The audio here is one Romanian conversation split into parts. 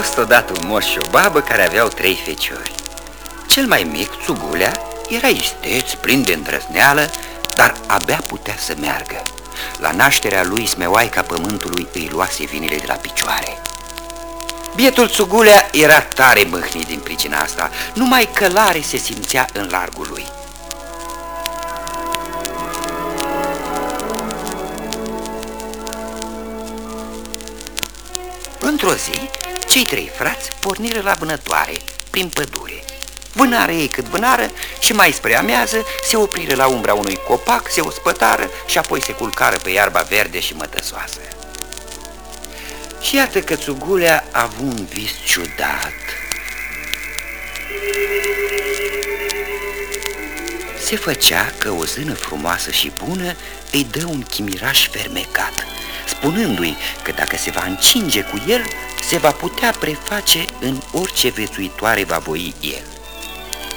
fost odată un moș și o babă care aveau trei feciori. Cel mai mic, Țugulea, era isteț, plin de îndrăzneală, dar abia putea să meargă. La nașterea lui, smeoaica pământului îi luase vinile de la picioare. Bietul Țugulea era tare mâhnit din pricina asta, numai călare se simțea în largul lui. Într-o zi, cei trei frați porniră la vânătoare, prin pădure. Vânară ei cât vânară și mai spre amează se opriră la umbra unui copac, se ospătară și apoi se culcară pe iarba verde și mătăsoasă. Și iată că Țugulea a avut un vis ciudat. Se făcea că o zână frumoasă și bună îi dă un chimiraș fermecat spunându-i că dacă se va încinge cu el, se va putea preface în orice vețuitoare va voi el.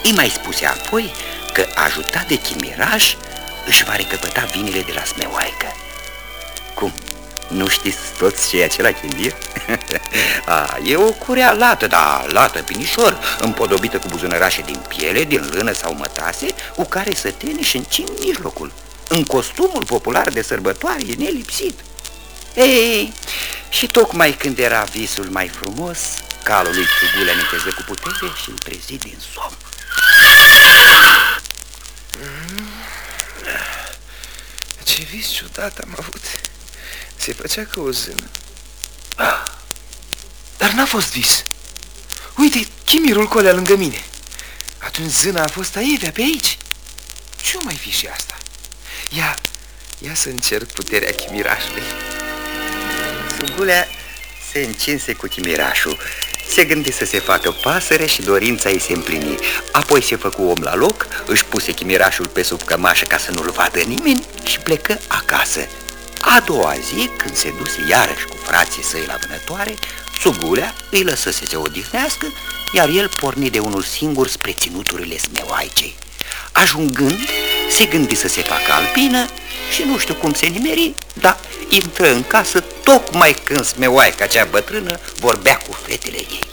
Îi mai spuse apoi că, ajutat de chimiraș, își va recăpăta vinile de la smeoaică. Cum? Nu știți toți ce e acela chimir? A, e o curea lată, da, lată pinișor, împodobită cu buzunărașe din piele, din lână sau mătase, cu care să teni și încing mijlocul. În costumul popular de sărbătoare e nelipsit. Ei, și tocmai când era visul mai frumos, calul lui Țugulea neteză cu putere și îl trezi din somn. Ce vis ciudat am avut. Se făcea ca o zână. Ah, dar n-a fost vis. Uite, chimirul colea lângă mine. Atunci zâna a fost aievea pe aici. Ce mai fi și asta? Ia, ia să încerc puterea chimirașului. Sugulea se încinse cu chimirașul. Se gândi să se facă pasăre și dorința ei se împlini. Apoi se făcu om la loc, își puse chimirașul pe sub cămașă ca să nu-l vadă nimeni și plecă acasă. A doua zi, când se duse iarăși cu frații săi la vânătoare, Sugulea îi lăsă să se odihnească, iar el porni de unul singur spre ținuturile smeoaicei. Ajungând, se gândi să se facă alpină și nu știu cum se nimeri, dar intră în casă tocmai când smeoaica cea bătrână vorbea cu fetele ei.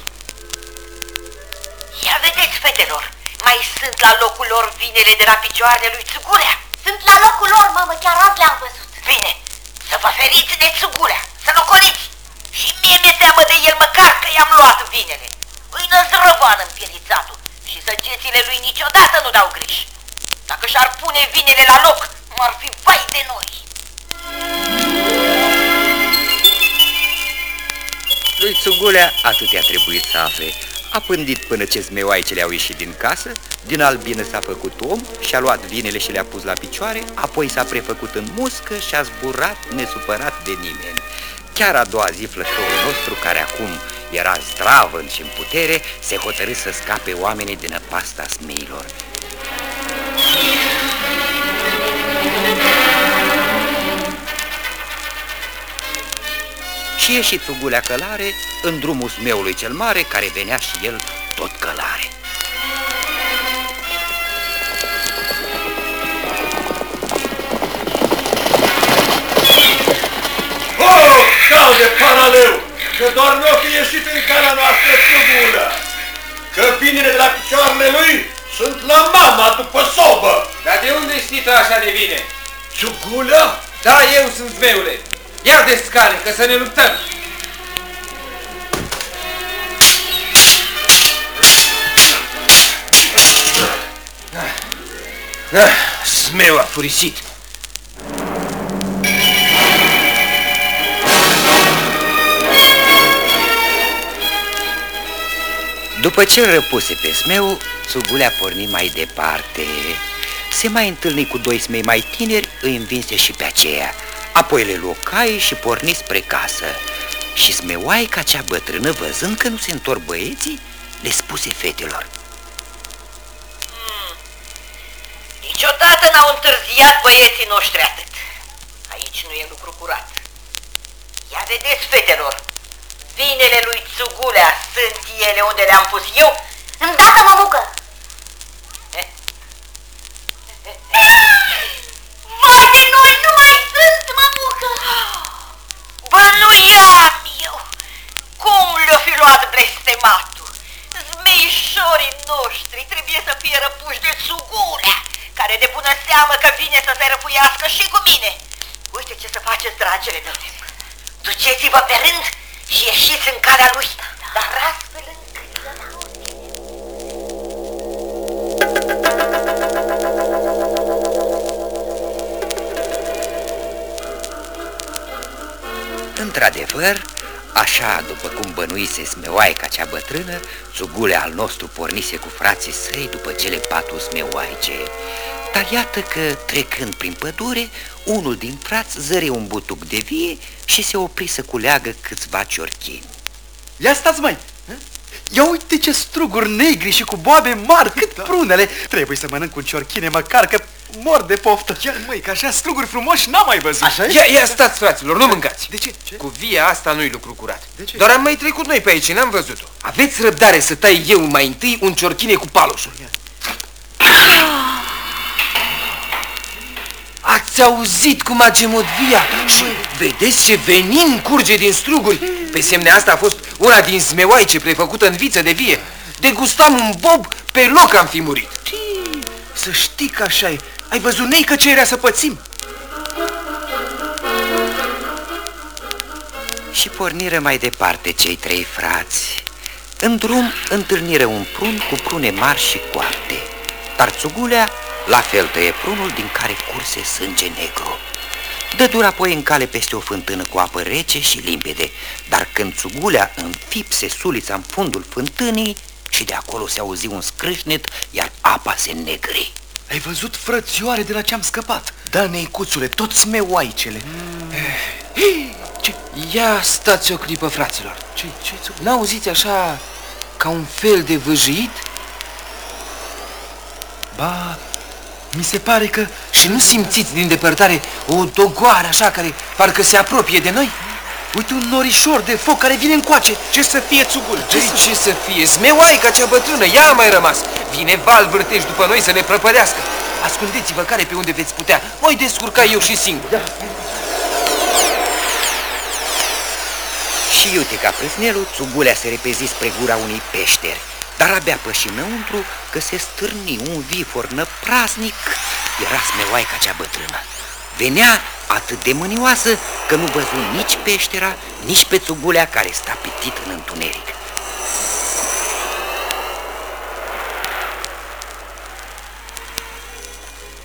Ia vedeți, fetelor, mai sunt la locul lor vinele de la picioarele lui Țugurea. Sunt la locul lor, mamă, chiar azi le-am văzut. Bine, să vă feriți de Țugurea, să locoliți. Și mie mi-e teamă de el măcar că i-am luat vinele. Îi năzrăvan împielițatul și săgețile lui niciodată nu dau greș. Dacă și-ar pune vinele la loc, m-ar fi vai de noi. Lui Țugulea atât i-a trebuit să afle. A pândit până ce zmeoaicele au ieșit din casă, din albină s-a făcut om și-a luat vinele și le-a pus la picioare, apoi s-a prefăcut în muscă și a zburat nesupărat de nimeni. Chiar a doua zi flăcăul nostru, care acum era zdravăn și în putere, se hotărâ să scape oamenii din pasta smeilor. Și ieși Țugulea călare în drumul smeului cel mare, care venea și el tot călare. Oh, cal de paraleu, că doar nu fi ieșit în calea noastră Țugulea, că binele de la picioarele lui sunt la mama după sobă. Dar de unde știi tu așa de bine? Țugulea? Da, eu sunt zmeule. Ia de scale, că să ne luptăm. Ah, smeu a furisit. După ce îl răpuse pe smeu, Țugulea porni mai departe. Se mai întâlni cu doi smei mai tineri, îi învinse și pe aceea. Apoi le luă cai și porni spre casă. Și smeoaica cea bătrână, văzând că nu se întorc băieții, le spuse fetelor. Hmm. Niciodată n-au întârziat băieții noștri atât. Aici nu e lucru curat. Ia vedeți, fetelor, vinele lui Țugulea sunt ele unde le-am pus eu? Îndată, mămucă! Vai de noi, nu mai sunt, mămucă! Bănuiam eu! Cum le-o fi luat teamă că vine să se răfuiască și cu mine. Uite ce să faceți, dragile mele. Duceți-vă pe rând și ieșiți în calea lui, dar astfel încât să Într-adevăr, așa după cum bănuise smeoaica cea bătrână, Țugulea al nostru pornise cu frații săi după cele patru smeoaice. Dar iată că, trecând prin pădure, unul din frați zăre un butuc de vie și se opri să culeagă câțiva ciorchini. Ia stați mai! Ia uite ce struguri negri și cu boabe mari, cât da. prunele! Trebuie să mănânc un ciorchine măcar, că mor de poftă. Ia, măi, că așa struguri frumoși n-am mai văzut. Așa ia, ia stați, fraților, nu mâncați. De ce? ce? Cu via asta nu-i lucru curat. De ce? Doar am mai trecut noi pe aici, n-am văzut-o. Aveți răbdare să tai eu mai întâi un ciorchine cu paloșul. Ia. Ați auzit cum a gemut via? Și vedeți ce venin curge din struguri? Pe semne asta a fost una din zmeoaice prefăcută în viță de vie. Degustam un bob, pe loc am fi murit. Tii, Să știi că așa e. Ai văzut nei că ce era să pățim? Și porniră mai departe cei trei frați. În drum întâlniră un prun cu prune mari și coapte, dar țugulea la fel tăie prunul din care curse sânge negru. Dă dur apoi în cale peste o fântână cu apă rece și limpede, dar când țugulea înfipse sulița în fundul fântânii și de acolo se auzi un scrâșnet, iar apa se negri. Ai văzut frățioare de la ce am scăpat? Da, neicuțule, tot smeoaicele. Mm. Ce? Ia stați o clipă, fraților. Ce, ce, ce? N-auziți așa ca un fel de vâjit? Ba, mi se pare că... Și nu simțiți din depărtare o dogoară așa care parcă se apropie de noi? Uite un norișor de foc care vine încoace. Ce să fie, țugul? Ce, ce să fie? Zmeoaica cea bătrână, ea a mai rămas. Vine val vârteș după noi să ne prăpădească. Ascundeți-vă care pe unde veți putea. Voi descurca eu și singur. Da. Și iute ca prâsnelul, țugulea se repezi spre gura unei peșteri. Dar abia păși înăuntru că se stârni un vifor năpraznic, era smeoaica cea bătrână. Venea atât de mânioasă că nu văzu nici peștera, nici pe țugulea care sta pitit în întuneric.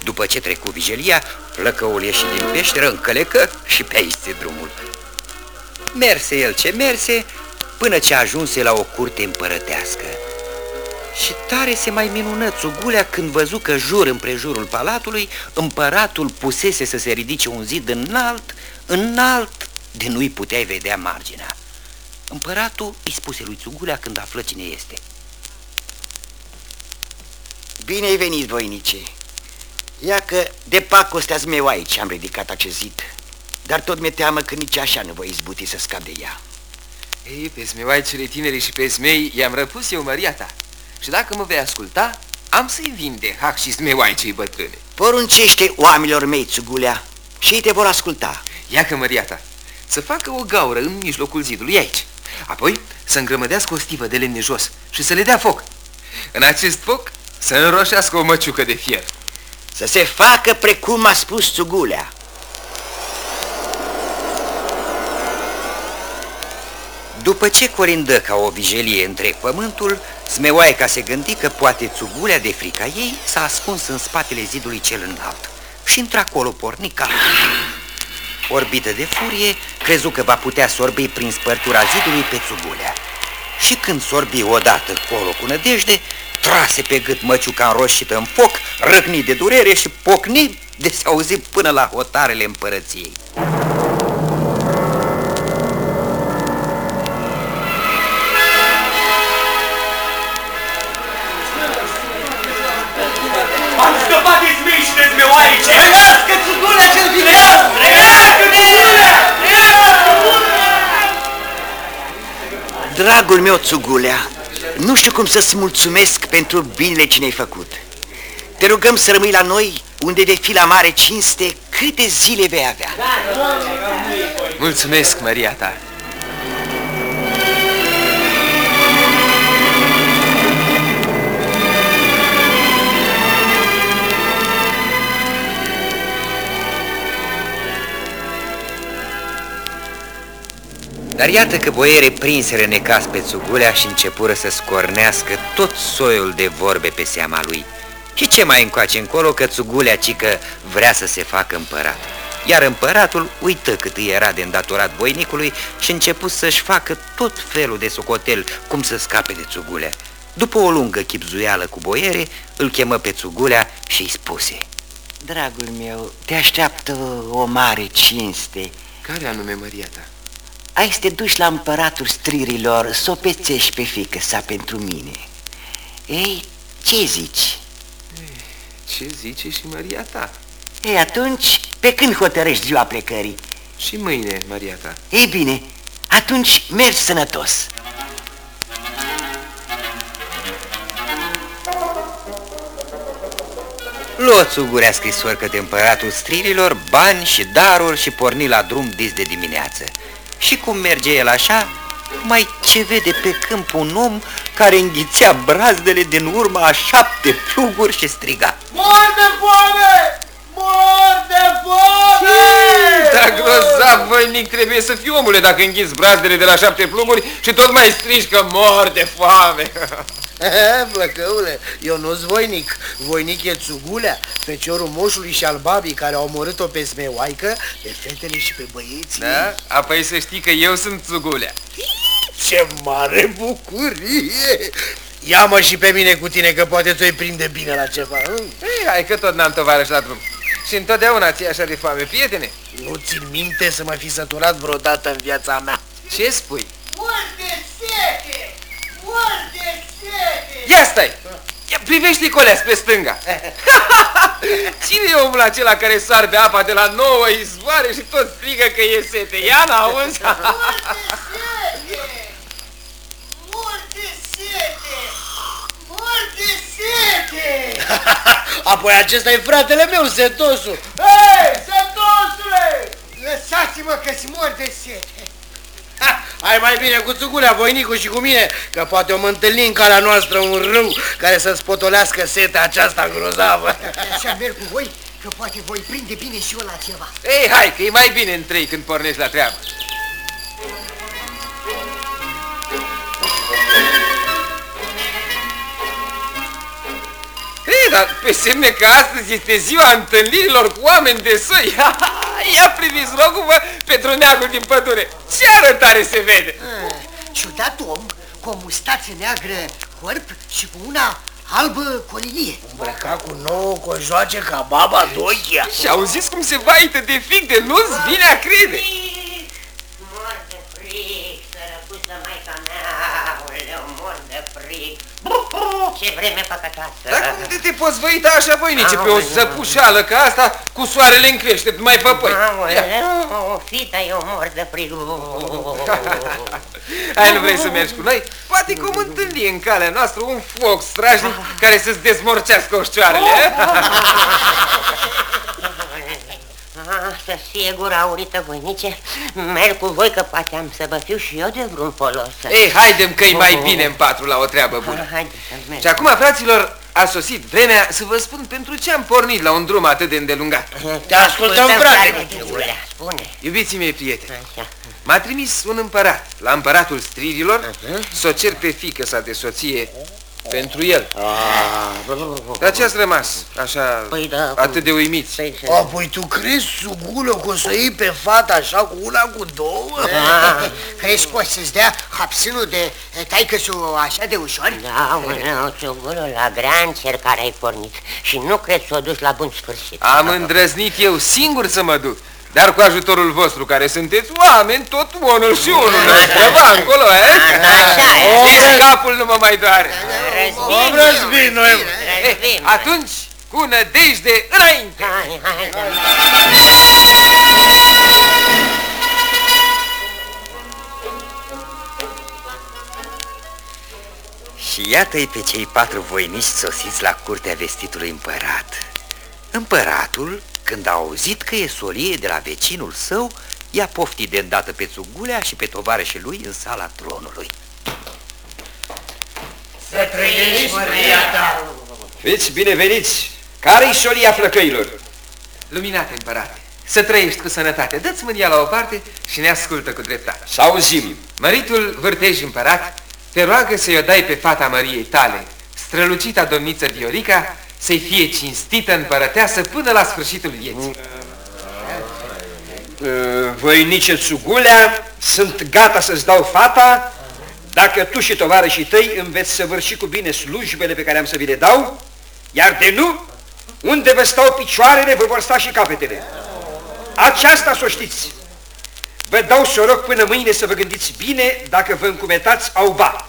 După ce trecu vigilia, plăcăul ieși din peșteră, încălecă și pe aici se drumul. Merse el ce merse, până ce ajunse la o curte împărătească. Și tare se mai minună țugulea când văzu că jur împrejurul palatului împăratul pusese să se ridice un zid înalt, înalt, de nu-i puteai vedea marginea. Împăratul îi spuse lui Țugulea când află cine este. Bine ai venit, voinice. Ia că de pacostea meu aici am ridicat acest zid. Dar tot mi-e teamă că nici așa nu voi izbuti să scap de ea. Ei, pe smeoaicele tineri și pe smei i-am răpus eu măria ta. Și dacă mă vei asculta, am să-i vin de hac și smeoaicei bătrâne. Poruncește oamenilor mei, țugulea, și ei te vor asculta. Ia că măria ta, să facă o gaură în mijlocul zidului aici. Apoi să îngrămădească o stivă de lemne jos și să le dea foc. În acest foc să înroșească o măciucă de fier. Să se facă precum a spus țugulea. După ce corindă ca o vijelie întreg pământul, Smeoaica se gândi că poate țugulea de frica ei s-a ascuns în spatele zidului cel înalt și într-acolo porni ca Orbită de furie, crezu că va putea sorbi prin spărtura zidului pe țugulea. Și când sorbi odată colo cu nădejde, trase pe gât măciuca înroșită în foc, răcni de durere și pocni de se auzi până la hotarele împărăției. Trăiască țugulea cel vinean! Trăiască țugulea! Dragul meu, țugulea, nu știu cum să-ți mulțumesc pentru binele ce ne-ai făcut. Te rugăm să rămâi la noi, unde de fi la mare cinste, câte zile vei avea. Mulțumesc, Maria ta. Dar iată că boiere prinseră necas pe Țugulea și începură să scornească tot soiul de vorbe pe seama lui. Și ce mai încoace încolo că Țugulea cică vrea să se facă împărat. Iar împăratul uită cât îi era de îndatorat voinicului și început să-și facă tot felul de socotel cum să scape de Țugulea. După o lungă chipzuială cu boiere, îl chemă pe Țugulea și îi spuse Dragul meu, te așteaptă o mare cinste. Care anume, Maria ta? Ai să te duci la împăratul stririlor să o pețești pe fică sa pentru mine. Ei, ce zici? Ce zice și Maria ta? Ei, atunci, pe când hotărăști ziua plecării? Și mâine, Maria ta. Ei bine, atunci mergi sănătos. Luă Țugurea scrisori către împăratul stririlor, bani și daruri și porni la drum dis de dimineață. Și cum merge el așa, mai ce vede pe câmp un om care înghițea brazdele din urma a șapte pluguri și striga. Mor de foame! Mor de foame! Da, grozav, voinic, trebuie să fii omule dacă înghiți brazdele de la șapte pluguri și tot mai strici că mor de foame. Flăcăule, eu nu-s voinic. Voinic e Țugulea, feciorul moșului și al babii care au omorât-o pe smeoaică, pe fetele și pe băieții. Da? Apoi să știi că eu sunt Țugulea. Ce mare bucurie! Ia-mă și pe mine cu tine, că poate tu îi prinde bine la ceva. hă? Ei, hai că tot n-am tovarăș la drum. Și întotdeauna ți așa de foame, prietene. Nu țin minte să mă fi săturat vreodată în viața mea. Ce spui? Mor de sete! Mor de sete! Ia stai! Ia privește colea spre stânga. Cine e omul acela care sarbe apa de la nouă izvoare și tot strigă că e sete? Ia n-auzi? Mor de sete! Mor de sete! Apoi acesta e fratele meu, Setosul. Hei, sătosule! Lăsați-mă că-ți mor de sete! Ha, hai mai bine cu Țugulea, voinicul și cu mine, că poate o mă întâlni în calea noastră un râu care să-ți potolească setea aceasta grozavă. Așa merg cu voi, că poate voi prinde bine și eu la ceva. Ei, hai, că e mai bine în trei când pornești la treabă. Ei, dar pe semne că astăzi este ziua întâlnirilor cu oameni de săi. Ia priviți, rogul-vă, Petroneagul din pădure. Ce arătare se vede! Ah, ciudat om, cu o mustață neagră corp și cu una albă colinie. Îmbrăcat cu nouă cojoace ca baba Doichia. Și auziți cum se vaită de fig de nu-ți vine a crede. Mor de fric, sărăcuță maica mea, aoleu, mor de fric. Ce vreme păcătoasă. Dar cum de te poți văita așa, voinice, pe o zăpușală ca asta, cu soarele în crește, mai păpăi? Ia. Aoleu, fita, eu mor de frig. Hai, nu vrei să mergi cu noi? Poate că om întâlni în calea noastră un foc strajnic care să-ți dezmorcească oșcioarele. Ah, să fie gura aurită, voinice. Merg cu voi că poate am să vă fiu și eu de vreun folos. Ei, haidem că e mai bine în patru la o treabă bună. Haide să merg. Și acum, fraților, a sosit vremea să vă spun pentru ce am pornit la un drum atât de îndelungat. Te ascultăm, frate. Țigulea, spune. Iubiții mei prieteni, Așa. m-a trimis un împărat la împăratul stririlor să o cer pe fică sa de soție pentru el. Dar ce ați rămas așa Păi da, atât de uimiți? Păi să... Apoi tu crezi, Sugulă, că o să iei pe fata așa cu una, cu două? Ah, crezi că o să-ți dea hapsânul de taică așa de ușor? Da, mă, ciugulul, la grea încercare ai pornit și nu cred să o duci la bun sfârșit. Am îndrăznit eu singur să mă duc. Dar cu ajutorul vostru, care sunteți oameni, tot unul și unul, undeva încolo, eh? Așa e. Capul nu mă mai doare. Om răzbin, noi. Eh, Răzbim. atunci, cu nădejde înainte. Hai, hai, hai. Și iată-i pe cei patru voinici sosiți la curtea vestitului împărat. Împăratul, când a auzit că e solie de la vecinul său, i-a poftit de îndată pe Țugulea și pe tovarășii lui în sala tronului. Să trăiești, Maria ta. Fiți bineveniți! Care-i solia flăcăilor? Luminate, împărate, Să trăiești cu sănătate. Dă-ți mânia la o parte și ne ascultă cu dreptate. Să auzim. Măritul vârtej împărat te roagă să-i o dai pe fata Măriei tale, strălucita domniță Viorica, să-i fie cinstită împărăteasă până la sfârșitul vieții. Uh, Voinice Țugulea, sunt gata să-ți dau fata dacă tu și tovarășii tăi îmi veți săvârși cu bine slujbele pe care am să vi le dau, iar de nu, unde vă stau picioarele, vă vor sta și capetele. Aceasta să o știți. Vă dau să rog până mâine să vă gândiți bine dacă vă încumetați au ba.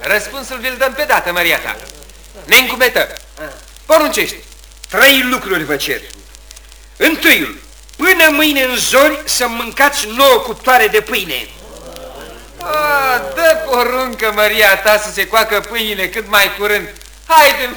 Răspunsul vi-l dăm pe dată, Maria ta. Ne încumetăm. Poruncește. Trei lucruri vă cer. Întâiul, până mâine în zori să mâncați nouă cuptoare de pâine. A, dă poruncă, Maria ta, să se coacă pâinile cât mai curând. Haide în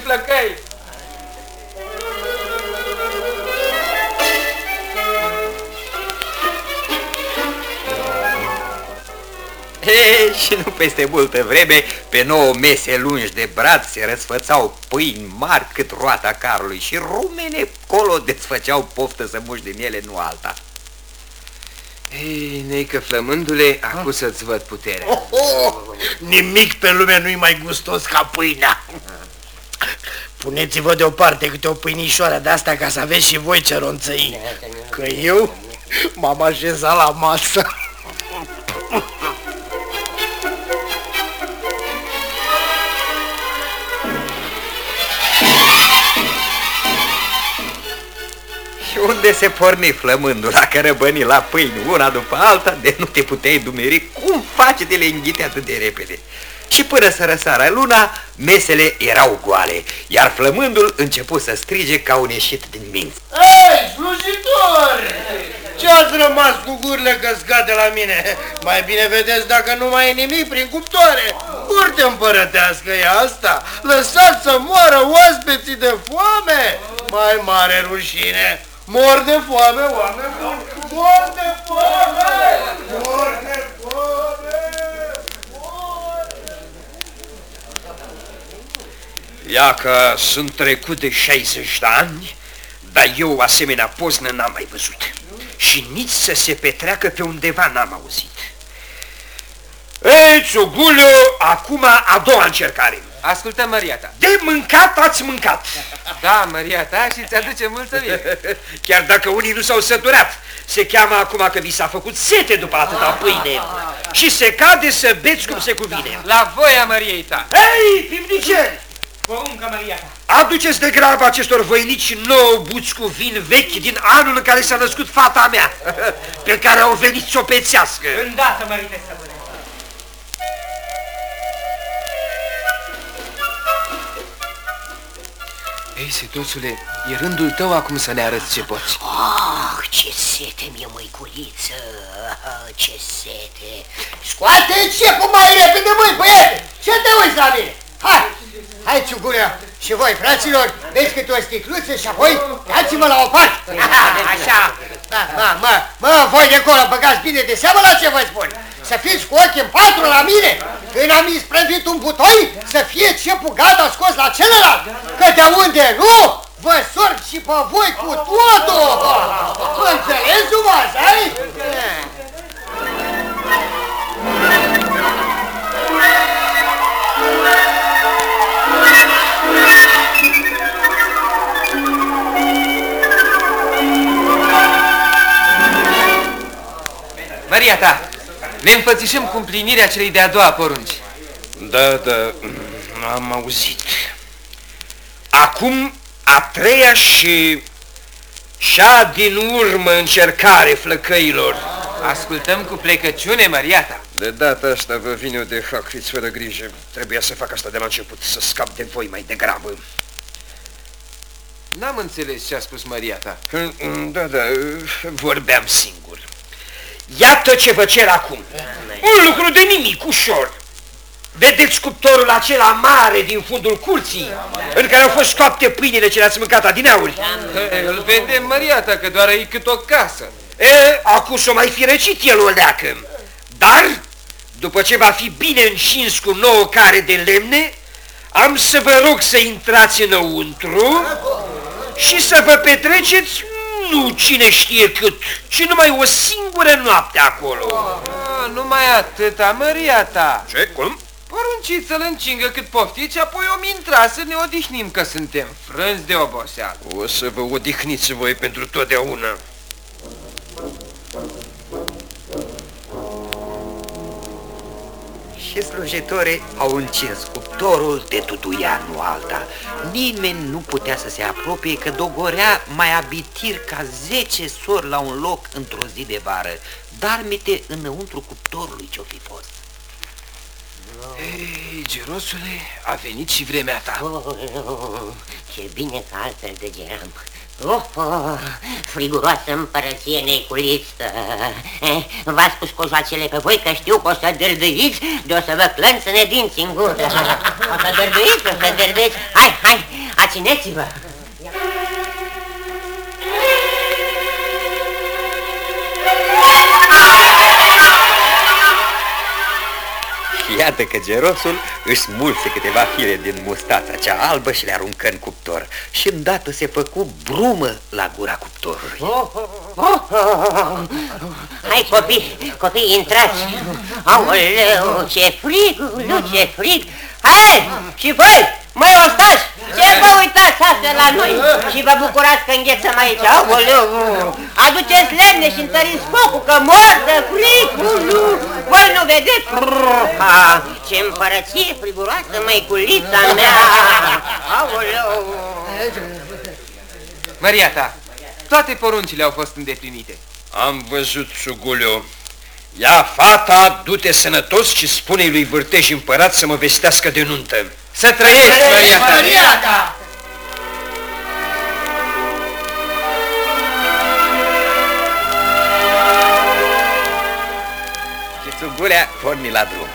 E, și nu peste multă vreme, pe nouă mese lungi de brad se răsfățau pâini mari cât roata carului și rumene colo desfăceau poftă să muși din ele, nu alta. Ei, neică flămândule, acum să-ți văd puterea. Oh, oh, nimic pe lume nu-i mai gustos ca pâinea. Puneți-vă deoparte câte o pâinișoară de asta ca să aveți și voi ce ronțăi. Că eu m-am așezat la masă. Și unde se porni flămândul la cărăbăni la pâini una după alta, de nu te puteai dumeri cum face de le înghite atât de repede. Și până să răsară luna, mesele erau goale, iar flămândul început să strige ca un ieșit din minți. Ei, slujitor! Ce-ați rămas cu gurile căscate la mine? Mai bine vedeți dacă nu mai e nimic prin cuptoare. Curte împărătească e asta. Lăsați să moară oaspeții de foame. Mai mare rușine. Mor de foame, oameni buni. Mor de foame! Mor de foame! Ia că sunt trecut de 60 de ani, dar eu asemenea poznă n-am mai văzut. Și nici să se petreacă pe undeva n-am auzit. Ei, Țuguliu, acum a doua încercare. Ascultă, Maria ta. De mâncat ați mâncat. Da, Maria ta, și ți-aduce mulțumire. Chiar dacă unii nu s-au săturat, se cheamă acum că vi s-a făcut sete după atâta pâine. Și se cade să beți cum se cuvine. La voia Mariei ta. Hei, pivniceni! Poruncă, Maria ta. Aduceți de grabă acestor voinici nouă buți cu vin vechi din anul în care s-a născut fata mea, pe care au venit să o pețească. Îndată, mărite stăpâne. Ei, Setoțule, e rândul tău acum să ne arăți ce poți. Ah, ce sete mie, măiculiță, ah, ce sete. Scoate cepul mai repede, măi, băiete, ce te uiți la mine? Hai, hai, ciugurea, și voi, fraților, vezi câte o sticluță și apoi dați-mă la o parte. Așa, da, mă, mă, mă, voi de acolo, băgați bine de seamă la ce vă spun. Să fiți cu ochii în patru la mine, când am isprăvit un butoi, să fie cepul gata scos la celălalt, că de unde nu, vă sorg și pe voi cu totul. Înțelegi, Dumas, ai? Maria ta, ne înfățișăm cu împlinirea celei de-a doua porunci. Da, da, am auzit. Acum a treia și cea din urmă încercare flăcăilor. Ascultăm cu plecăciune, Maria ta. De data asta vă vine eu de hac, fiți fără grijă. Trebuia să fac asta de la început, să scap de voi mai degrabă. N-am înțeles ce a spus Maria ta. Da, da, vorbeam singur. Iată ce vă cer acum. Un lucru de nimic, ușor. Vedeți cuptorul acela mare din fundul curții, în care au fost scoapte pâinile ce le-ați mâncat adineauri? Îl vedem, Maria ta, că doar e cât o casă. E, acum s-o mai fi răcit el o leacă. Dar, după ce va fi bine încins cu nouă care de lemne, am să vă rog să intrați înăuntru și să vă petreceți Nu cine știe cât, ci numai o singură noapte acolo. Ah, numai atâta, măria ta. Ce, cum? Porunci să-l încingă cât poftiți și apoi o intra să ne odihnim că suntem frânți de oboseală. O să vă odihniți voi pentru totdeauna. Și slujitorii au încins cuptorul de tutuia, nu alta. Nimeni nu putea să se apropie că dogorea mai abitir ca zece sori la un loc într-o zi de vară, dar mite înăuntru cuptorului ce-o fi fost. Ei, Gerosule, a venit și vremea ta. Oh, ce bine că altfel degeam. Oh, oh, friguroasă împărăție neculiță. Eh, V-ați spus cojoacele pe voi că știu că o să dârdâiți de o să vă clănțăne dinți în gură. O să dârdâiți, o să dârdâiți. Hai, hai, ațineți-vă. Și iată că gerosul își smulse câteva fire din mustața cea albă și le aruncă în cuptor și îndată se făcu brumă la gura cuptorului. Oh, oh, oh. Hai copii, copii intrați. Aoleu, ce frig, nu ce frig. Hai, și voi, mai ostați, ce vă uitați astea la noi și vă bucurați că înghețăm aici, aoleu. Aduceți lemne și întăriți focul, că mor de frig. Voi nu vedeți? Ah, ce împărăție friguroasă, măiculița mea. Aoleu. Maria ta, toate poruncile au fost îndeplinite. Am văzut, Sugulio. Ia fata, du-te sănătos și spune lui Vârtej împărat să mă vestească de nuntă. Să trăiești, Maria ta! Maria ta! Și Țugulea porni la drum.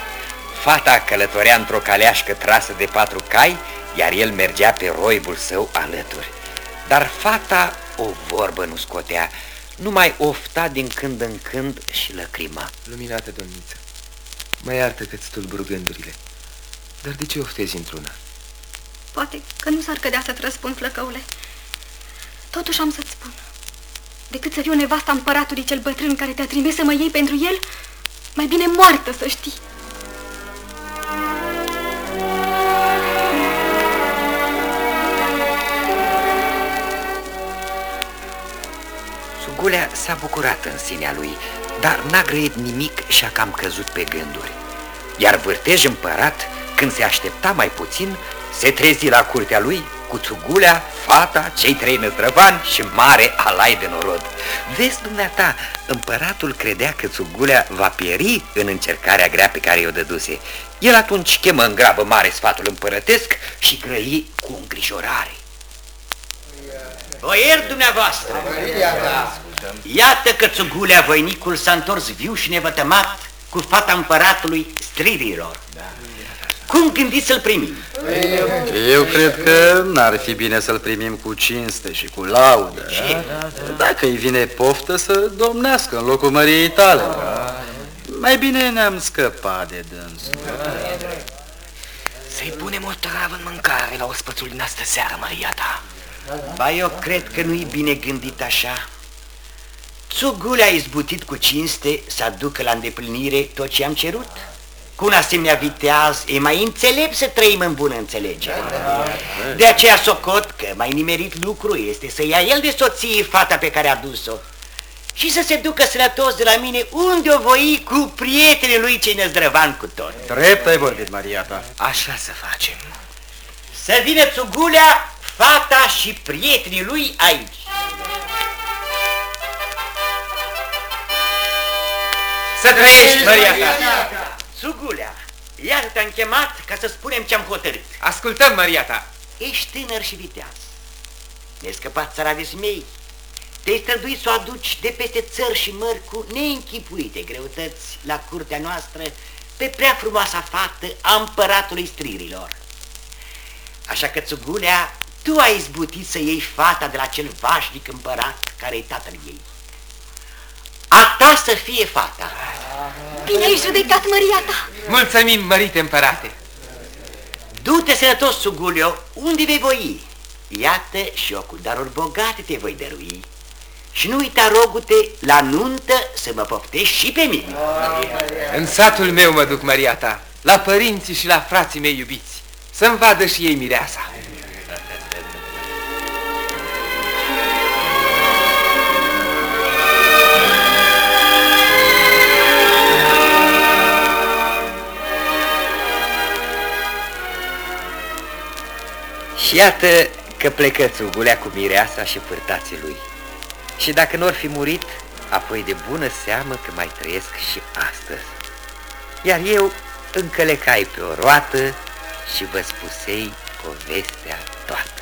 Fata călătorea într-o caleașcă trasă de patru cai, iar el mergea pe roibul său alături. Dar fata o vorbă nu scotea, numai ofta din când în când și lăcrima. Luminată domniță, mă iartă că-ți tulbur gândurile, dar de ce oftezi într-una? Poate că nu s-ar cădea să-ți răspund, flăcăule. Totuși am să-ți spun. Decât să fiu nevasta împăratului cel bătrân care te-a trimis să mă iei pentru el, mai bine moartă să știi. Sugulea s-a bucurat în sinea lui, dar n-a grăit nimic și a cam căzut pe gânduri. Iar vârtej împărat, când se aștepta mai puțin, se trezi la curtea lui cu Țugulea, fata, cei trei năzdrăvani și mare alai de norod. Vezi, dumneata, împăratul credea că Țugulea va pieri în încercarea grea pe care i-o dăduse. El atunci chemă în grabă mare sfatul împărătesc și grăi cu îngrijorare. Boier dumneavoastră, iată că Țugulea voinicul s-a întors viu și nevătămat cu fata împăratului stririlor. Cum gândiți să-l primim? Eu cred că n-ar fi bine să-l primim cu cinste și cu laudă. Dacă îi vine poftă să domnească în locul măriei tale. Mai bine ne-am scăpat de dânsul. Să-i punem o travă în mâncare la ospățul din astă seară, Maria ta. Ba, eu cred că nu-i bine gândit așa. Țugulea a izbutit cu cinste să aducă la îndeplinire tot ce am cerut. Cu un asemenea viteaz e mai înțelept să trăim în bună înțelegere. De aceea socot că mai nimerit lucru este să ia el de soție fata pe care a dus-o și să se ducă sănătos de la mine unde o voi cu prietenii lui cei năzdrăvan cu tot. Drept ai vorbit, Maria ta. Așa să facem. Să vină Țugulea, fata și prietenii lui aici. Să trăiești, Maria ta! Țugulea, iar te-am chemat ca să spunem ce-am hotărât. Ascultăm, Maria ta! Ești tânăr și viteaz. Ne-ai scăpat țaravis mei. Te-ai străduit să o aduci de peste țări și mări cu neînchipuite greutăți la curtea noastră pe prea frumoasa fată a împăratului stririlor. Așa că, Țugulea, tu ai izbutit să iei fata de la cel vașnic împărat care e tatăl ei. A ta să fie fata. Bine ai judecat, Maria ta! Mulțumim, mărite împărate! Du-te sănătos, Sugulio, unde vei voi? Iată și eu cu daruri bogate te voi dărui. Și nu uita, rogute, la nuntă să mă poftești și pe mine. În satul meu mă duc, Maria ta, la părinții și la frații mei iubiți, să-mi vadă și ei mireasa. Și iată că plecă țugulea cu mireasa și pârtații lui. Și dacă nu ar fi murit, apoi de bună seamă că mai trăiesc și astăzi. Iar eu încălecai pe o roată și vă spusei povestea toată.